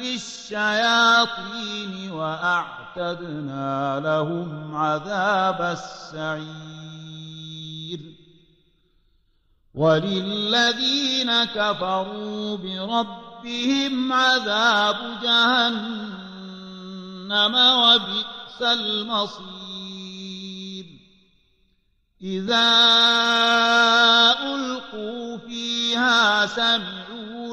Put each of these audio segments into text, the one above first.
للشياطين وأعتدنا لهم عذاب السعير. وللذين كفروا بربهم عذاب جهنم وبئس المصير. إذا ألقوا فيها سمعوا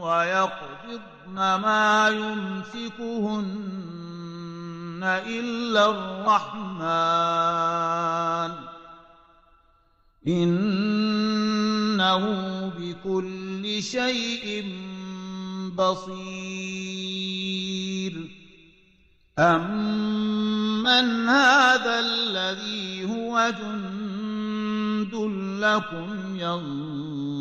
ويقبضن ما يمسكهن إلا الرحمن. إنه بكل شيء بصير. أمن هذا الذي هو جند لكم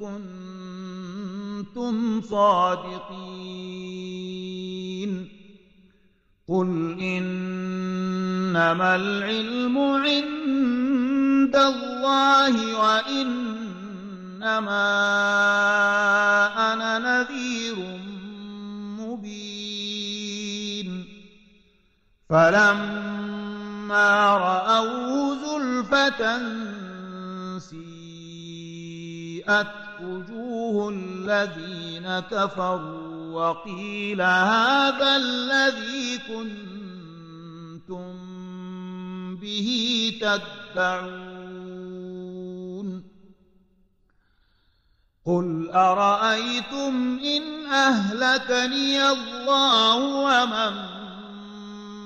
كنتم صادقين قل إنما العلم عند الله وإنما أنا نذير مبين فلما رأوه زلفة سيئت وجوه الذين كفروا وقيل هذا الذي كنتم به تدعون قل أرأيتم إن أهلكني الله ومن